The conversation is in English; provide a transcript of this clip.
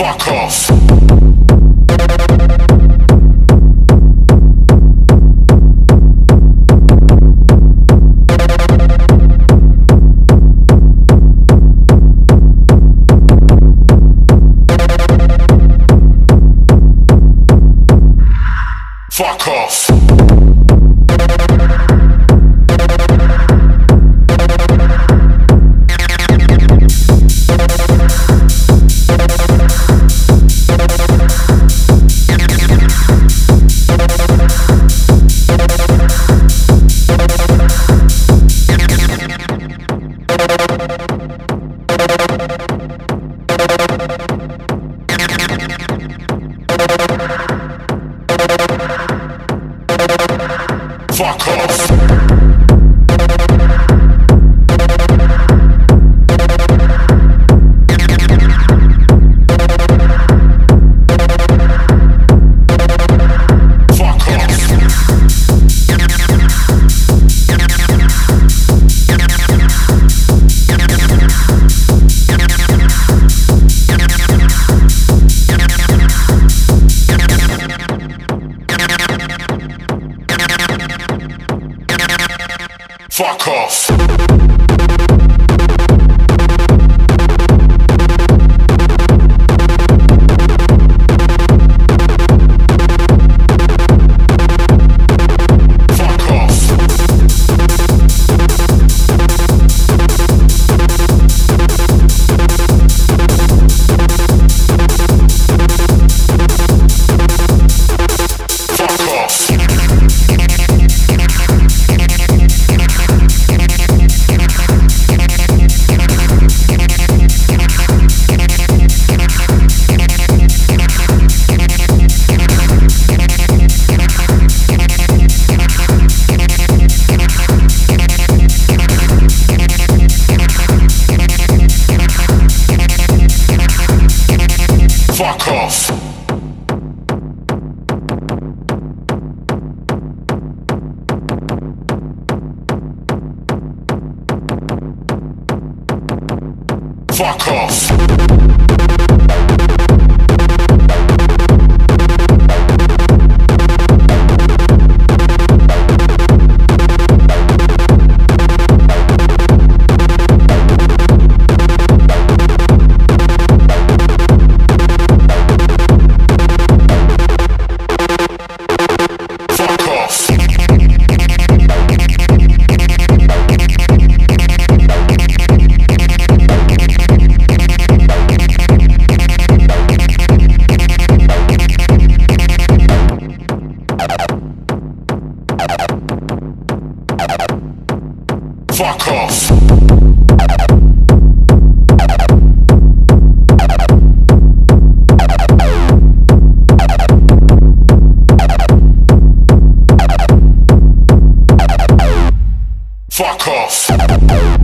Fuck off. Fuck off. Off. Fuck off. ます。